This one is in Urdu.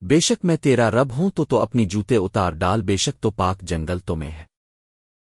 بے شک میں تیرا رب ہوں تو تو اپنی جوتے اتار ڈال، بے شک تو پاک جنگل تو میں ہے۔